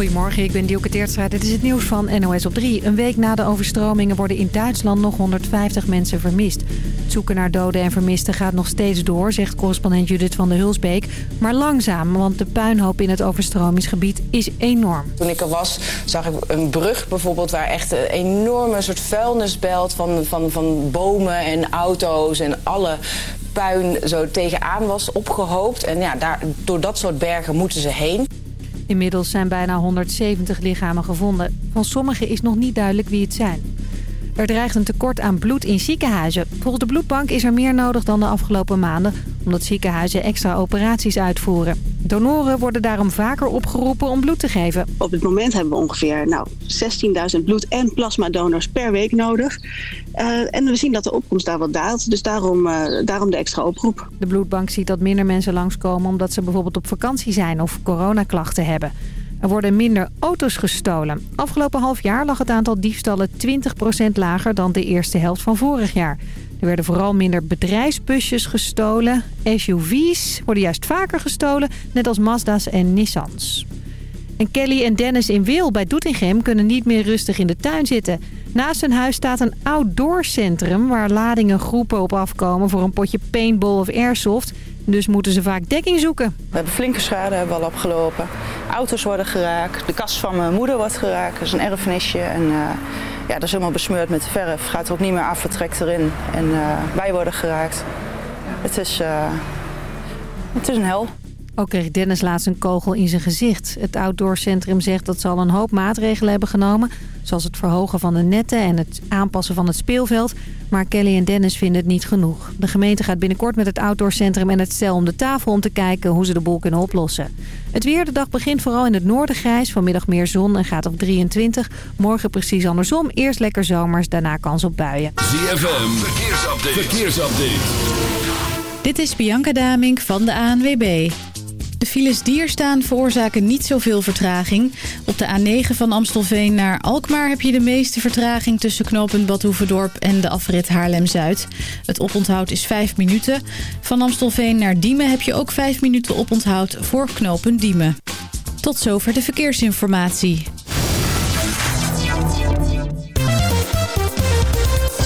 Goedemorgen, ik ben Dielke Teertstra. Dit is het nieuws van NOS op 3. Een week na de overstromingen worden in Duitsland nog 150 mensen vermist. Zoeken naar doden en vermisten gaat nog steeds door, zegt correspondent Judith van der Hulsbeek. Maar langzaam, want de puinhoop in het overstromingsgebied is enorm. Toen ik er was, zag ik een brug bijvoorbeeld... waar echt een enorme soort vuilnisbelt van, van, van bomen en auto's en alle puin zo tegenaan was opgehoopt. En ja, daar, door dat soort bergen moeten ze heen. Inmiddels zijn bijna 170 lichamen gevonden. Van sommigen is nog niet duidelijk wie het zijn. Er dreigt een tekort aan bloed in ziekenhuizen. Volgens de bloedbank is er meer nodig dan de afgelopen maanden... omdat ziekenhuizen extra operaties uitvoeren. Donoren worden daarom vaker opgeroepen om bloed te geven. Op het moment hebben we ongeveer nou, 16.000 bloed- en plasmadonors per week nodig. Uh, en we zien dat de opkomst daar wat daalt, dus daarom, uh, daarom de extra oproep. De bloedbank ziet dat minder mensen langskomen omdat ze bijvoorbeeld op vakantie zijn of coronaklachten hebben. Er worden minder auto's gestolen. Afgelopen half jaar lag het aantal diefstallen 20% lager dan de eerste helft van vorig jaar. Er werden vooral minder bedrijfsbusjes gestolen. SUV's worden juist vaker gestolen, net als Mazda's en Nissans. En Kelly en Dennis in Wil bij Doetinchem kunnen niet meer rustig in de tuin zitten. Naast hun huis staat een outdoorcentrum waar ladingen groepen op afkomen voor een potje paintball of airsoft. Dus moeten ze vaak dekking zoeken. We hebben flinke schade hebben we al opgelopen. Auto's worden geraakt. De kast van mijn moeder wordt geraakt. Dat is een erfenisje. En uh, ja, dat is helemaal besmeurd met verf. Gaat er ook niet meer af, vertrekt erin. En uh, wij worden geraakt. Het is, uh, het is een hel. Ook kreeg Dennis laatst een kogel in zijn gezicht. Het outdoorcentrum zegt dat ze al een hoop maatregelen hebben genomen. Zoals het verhogen van de netten en het aanpassen van het speelveld. Maar Kelly en Dennis vinden het niet genoeg. De gemeente gaat binnenkort met het outdoorcentrum en het stel om de tafel... om te kijken hoe ze de boel kunnen oplossen. Het weer, de dag begint vooral in het noorden grijs. Vanmiddag meer zon en gaat op 23. Morgen precies andersom. Eerst lekker zomers, daarna kans op buien. ZFM, verkeersupdate. verkeersupdate. Dit is Bianca Damink van de ANWB. Files die staan veroorzaken niet zoveel vertraging. Op de A9 van Amstelveen naar Alkmaar heb je de meeste vertraging... tussen knooppunt Badhoevedorp en de afrit Haarlem-Zuid. Het oponthoud is 5 minuten. Van Amstelveen naar Diemen heb je ook 5 minuten oponthoud voor knooppunt Diemen. Tot zover de verkeersinformatie.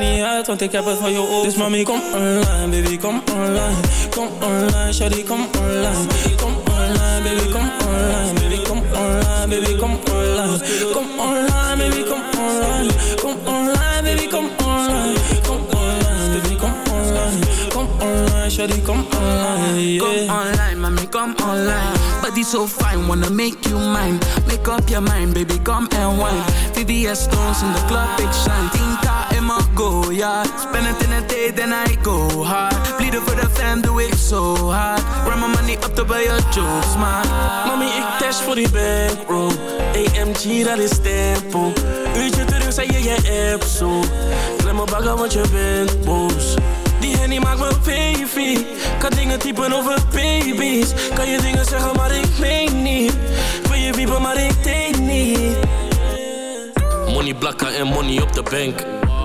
maakt niet uit, want ik heb het voor je over Dus mami, kom online, baby, kom online. Kom online, shawty, kom online. Kom online, baby, kom online. Baby, kom online, baby, kom online. Kom online, baby, kom online. Kom online, baby, kom online. Kom online, baby, kom online. Kom online, shawty, kom online, Come online, mommy, come online. Body so fine, wanna make you mine. Make up your mind, baby, come and wine. VVS stones in the club, big shine. My go, yeah. Spend in a day, then I go hard. Bleeden voor de fam, doe ik zo hard. Run my money up to buy your jokes, man. Mami, ik dash voor die bankroll AMG, dat is tempo Uurtje terug, zei je je app zo Klem me bagger, want je bent boos Die henny maakt me baby Kan dingen typen over baby's Kan je dingen zeggen, maar ik meen niet wil je wiepen, maar ik denk niet Money blakken en money op de bank.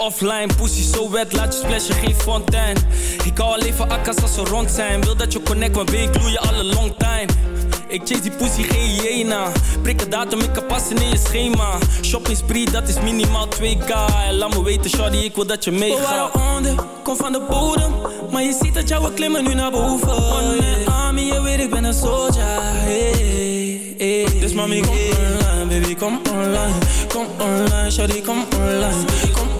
offline. Pussy zo wet, laat je splashen, geen fontein. Ik hou alleen van akkas als ze rond zijn. Wil dat je connect, maar ben ik gloeien alle long time. Ik chase die pussy geen hyena. Prik een datum, ik kan passen in je schema. Shopping spree, dat is minimaal 2k En laat me weten, shawty, ik wil dat je meegaat. We waren onder, kom van de bodem. Maar je ziet dat jouw klimmen nu naar boven One man army, je weet ik ben een soldier. Hey, hey. Dus mami, kom online, baby, kom online. Kom online, shawty, kom online. Kom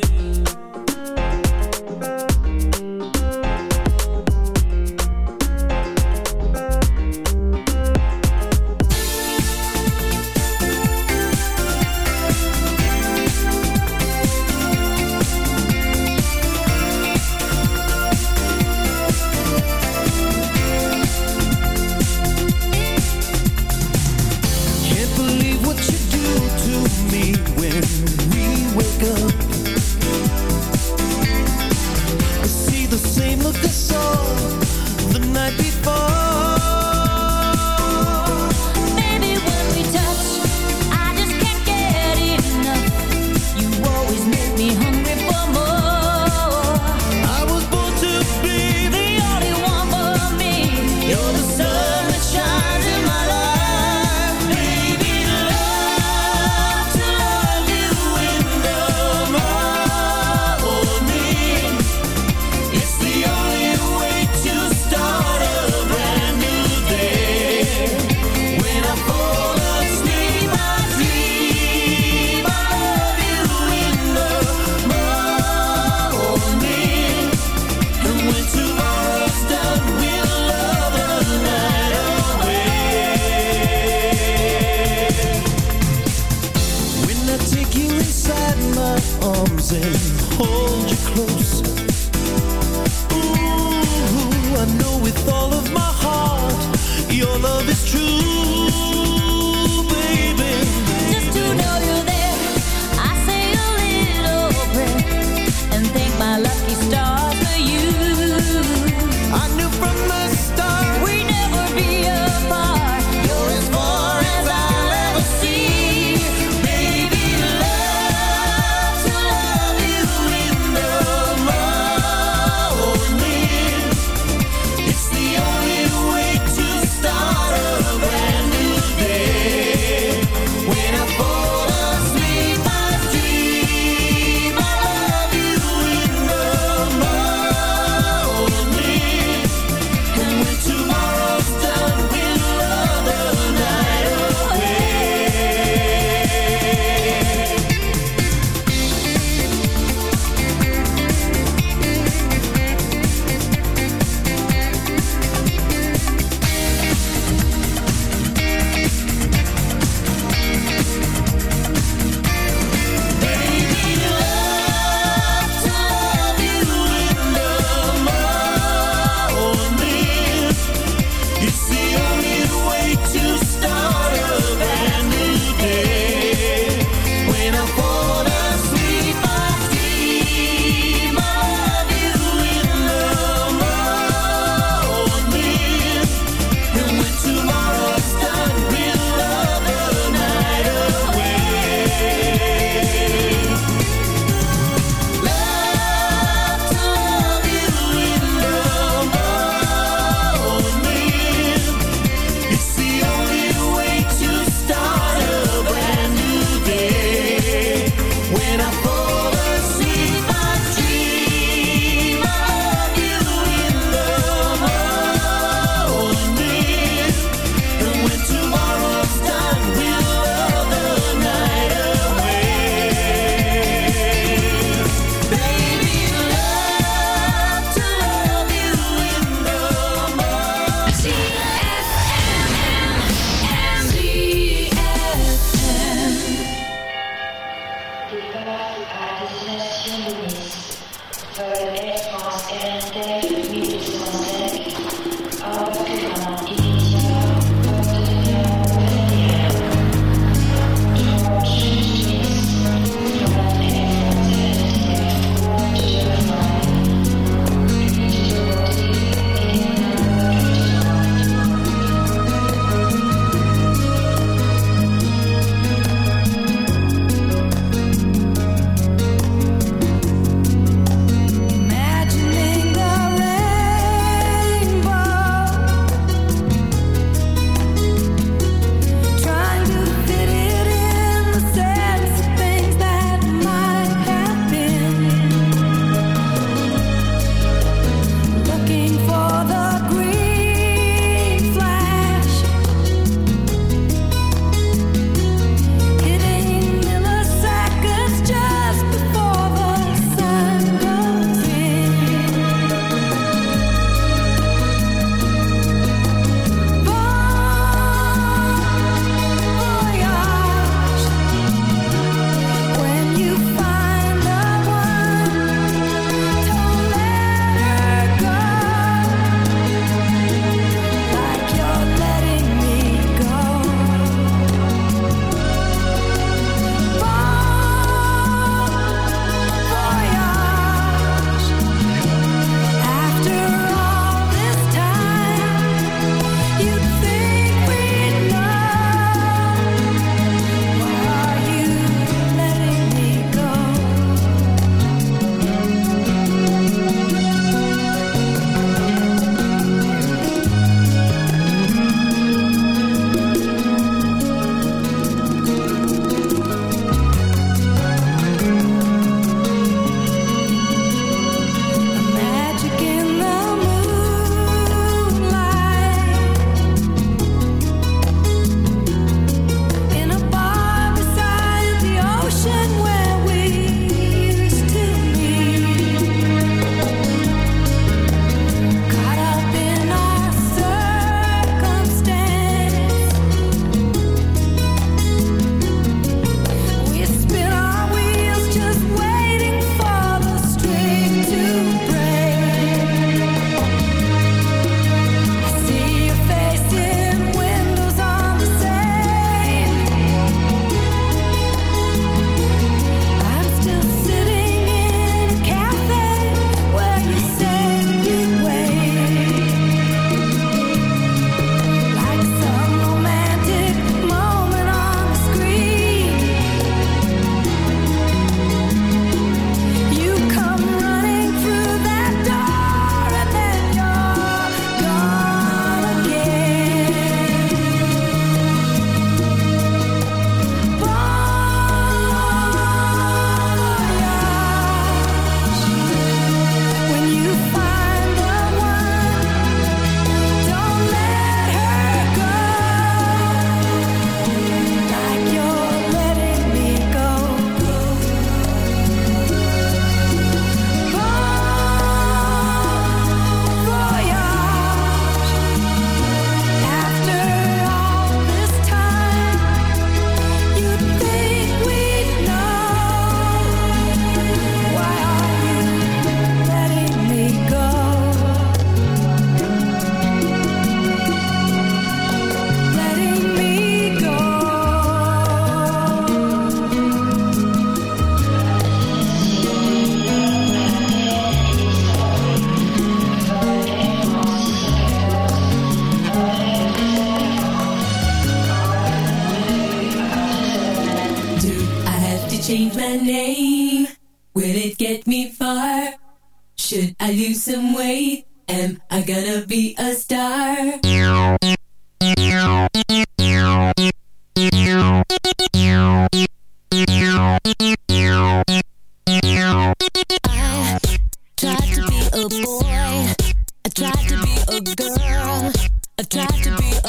to start a brand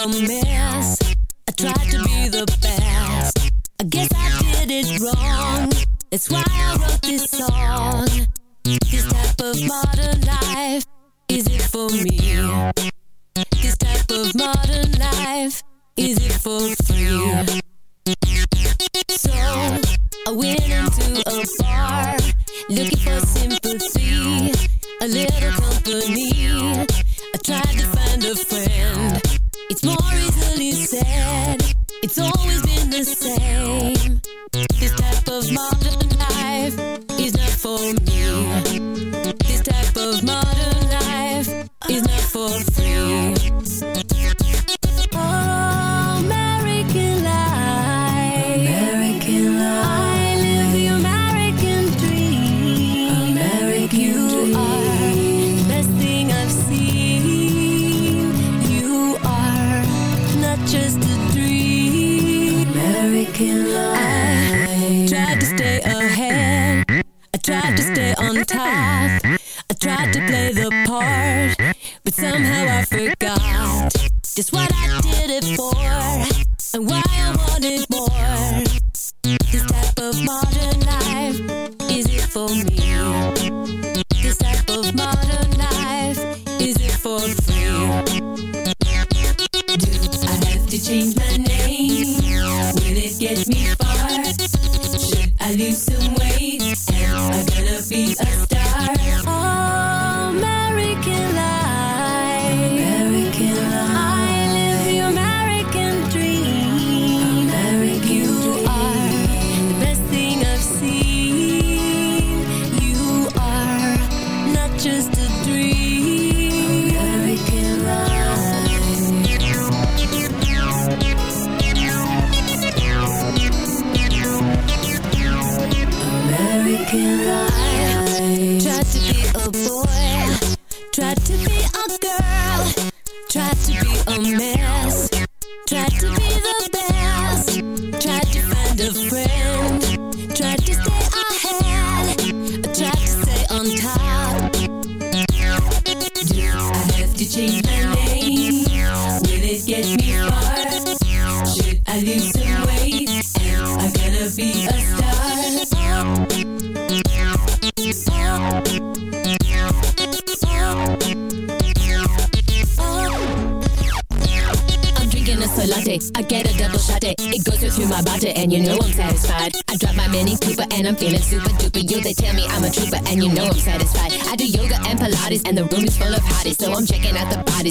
a mess. I tried to be the best. I guess I did it wrong. It's why.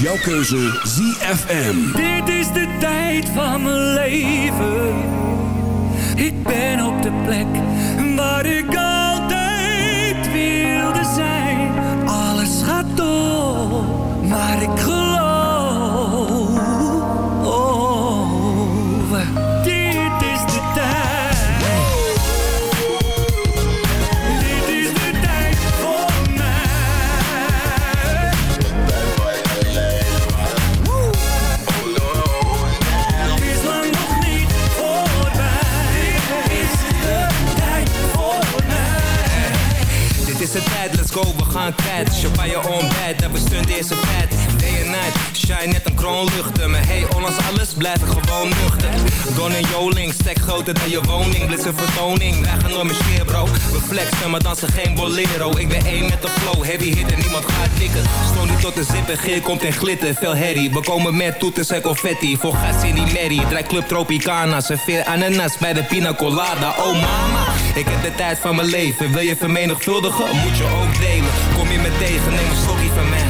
Jouw keuze ZFM. Dit is de tijd van mijn leven. Ik ben op de plek kwijt Champagne on bed, dat we stunt eerste vet. Day and night, shine net een kroon luchten Maar hey, ondanks alles blijf ik gewoon nuchter. Don en Joling, stek groter dan je woning. Blitz een vertoning, wij gaan door mijn sfeer bro. We flexen, maar dansen geen bolero. Ik ben één met de flow, heavy hit en niemand gaat tikken Stoon niet tot de zippen, geer komt en glitter. Veel herrie, we komen met toeters en confetti. Voor gas in die merrie, draai club Tropicana. Serveer ananas bij de pina colada. Oh mama, ik heb de tijd van mijn leven. Wil je vermenigvuldigen, moet je ook delen. Kom je me tegen, neem een slokje van mij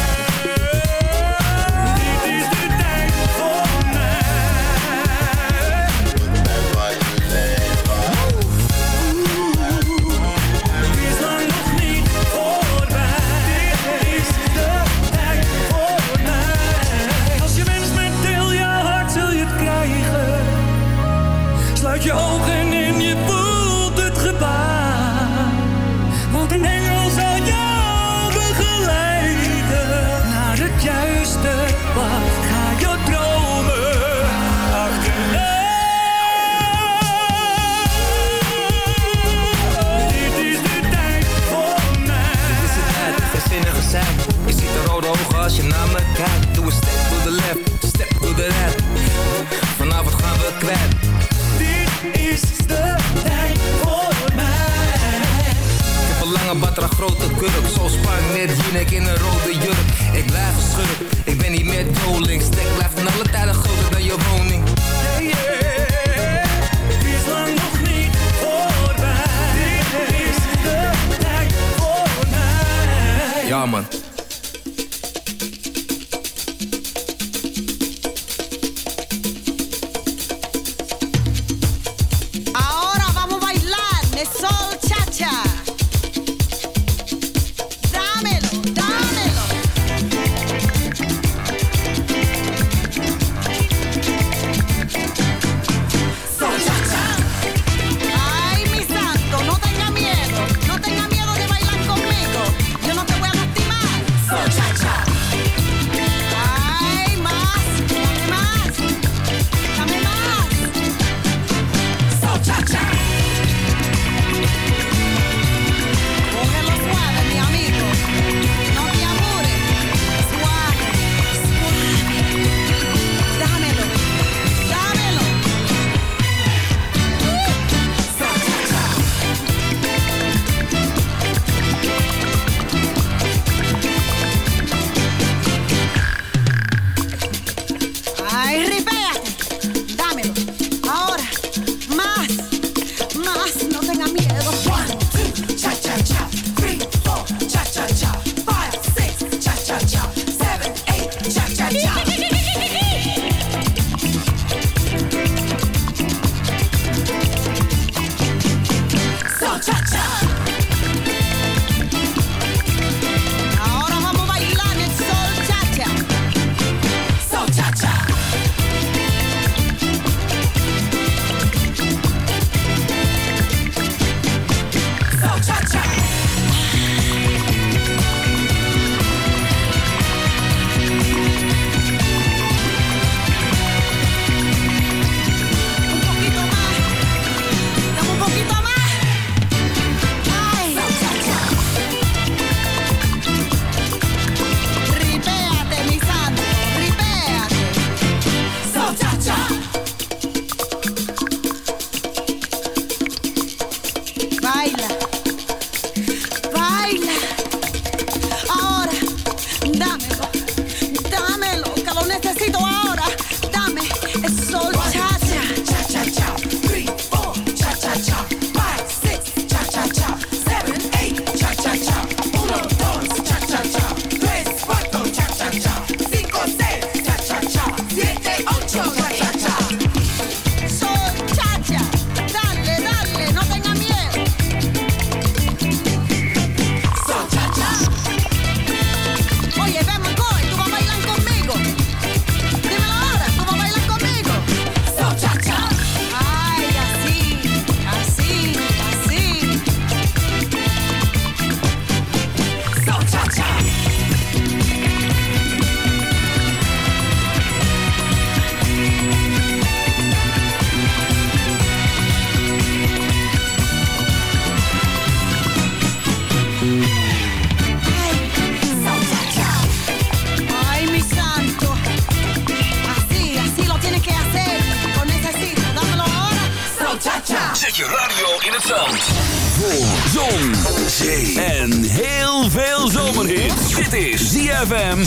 kurk Zoals Spark met Jinek in een rode jurk. Ik blijf een schurk, ik ben niet meer doling. Stek blijft van alle tijden groter dan je woning. Hey, yeah. Het is lang nog niet voorbij. Dit is de voor mij. Ja man. ZFM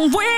Oh,